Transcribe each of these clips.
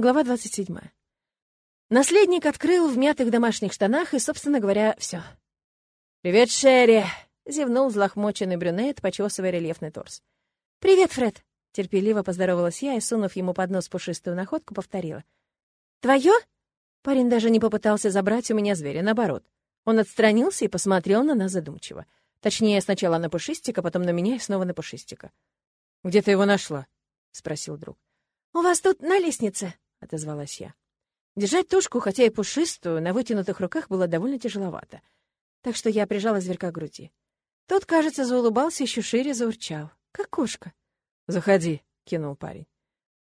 Глава 27. Наследник открыл в мятых домашних штанах и, собственно говоря, все. «Привет, Шерри!» — зевнул злохмоченный брюнет, почесывая рельефный торс. «Привет, Фред!» — терпеливо поздоровалась я и, сунув ему под нос пушистую находку, повторила. «Твое?» Парень даже не попытался забрать у меня зверя, наоборот. Он отстранился и посмотрел на нас задумчиво. Точнее, сначала на пушистика, потом на меня и снова на пушистика. «Где ты его нашла?» — спросил друг. «У вас тут на лестнице», — отозвалась я. Держать тушку, хотя и пушистую, на вытянутых руках было довольно тяжеловато. Так что я прижала зверька к груди. Тот, кажется, заулыбался, еще шире заурчал. Как кошка. «Заходи», — кинул парень.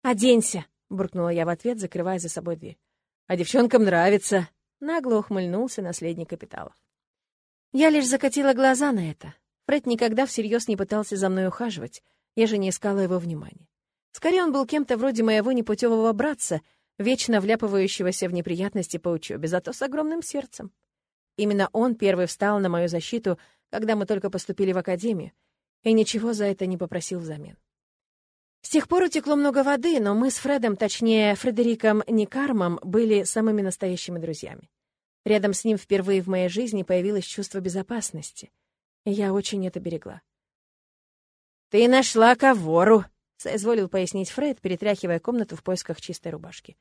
«Оденься», — буркнула я в ответ, закрывая за собой дверь. «А девчонкам нравится», — нагло ухмыльнулся наследник капиталов. Я лишь закатила глаза на это. Фред никогда всерьез не пытался за мной ухаживать, я же не искала его внимания. Скорее, он был кем-то вроде моего непутевого братца, вечно вляпывающегося в неприятности по учебе, зато с огромным сердцем. Именно он первый встал на мою защиту, когда мы только поступили в академию, и ничего за это не попросил взамен. С тех пор утекло много воды, но мы с Фредом, точнее, Фредериком Никармом, были самыми настоящими друзьями. Рядом с ним впервые в моей жизни появилось чувство безопасности, и я очень это берегла. «Ты нашла ковору!» Соизволил пояснить Фред, перетряхивая комнату в поисках чистой рубашки.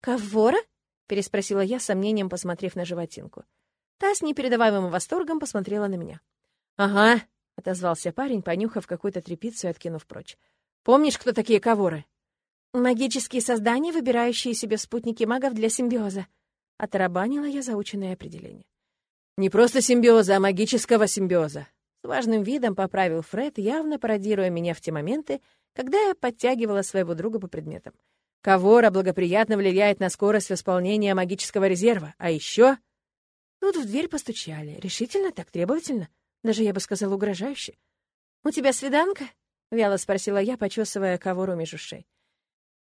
«Ковора?» — переспросила я, сомнением посмотрев на животинку. Та с непередаваемым восторгом посмотрела на меня. «Ага», — отозвался парень, понюхав какую-то тряпицу и откинув прочь. «Помнишь, кто такие коворы?» «Магические создания, выбирающие себе спутники магов для симбиоза», — оторобанила я заученное определение. «Не просто симбиоза, а магического симбиоза», — важным видом поправил Фред, явно пародируя меня в те моменты, когда я подтягивала своего друга по предметам. Ковора благоприятно влияет на скорость восполнения магического резерва, а еще... Тут в дверь постучали, решительно, так требовательно, даже, я бы сказала, угрожающе. «У тебя свиданка?» — вяло спросила я, почесывая Ковору между шеей.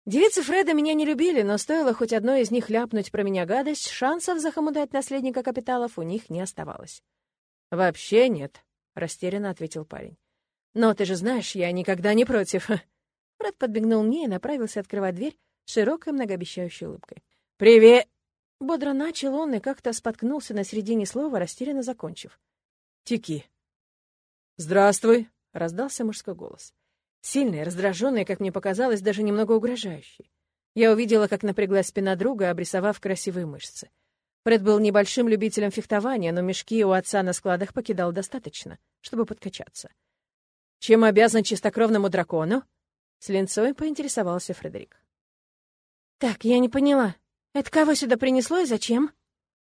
Девицы Фреда меня не любили, но стоило хоть одной из них ляпнуть про меня гадость, шансов захомудать наследника капиталов у них не оставалось. «Вообще нет», — растерянно ответил парень. «Но ты же знаешь, я никогда не против». Фред подбегнул мне и направился открывать дверь широкой многообещающей улыбкой. «Привет!» Бодро начал он и как-то споткнулся на середине слова, растерянно закончив. «Тики». «Здравствуй!» — раздался мужской голос. Сильный, раздраженный, как мне показалось, даже немного угрожающий. Я увидела, как напряглась спина друга, обрисовав красивые мышцы. Фред был небольшим любителем фехтования, но мешки у отца на складах покидал достаточно, чтобы подкачаться. Чем обязан чистокровному дракону?» С линцой поинтересовался Фредерик. «Так, я не поняла. Это кого сюда принесло и зачем?»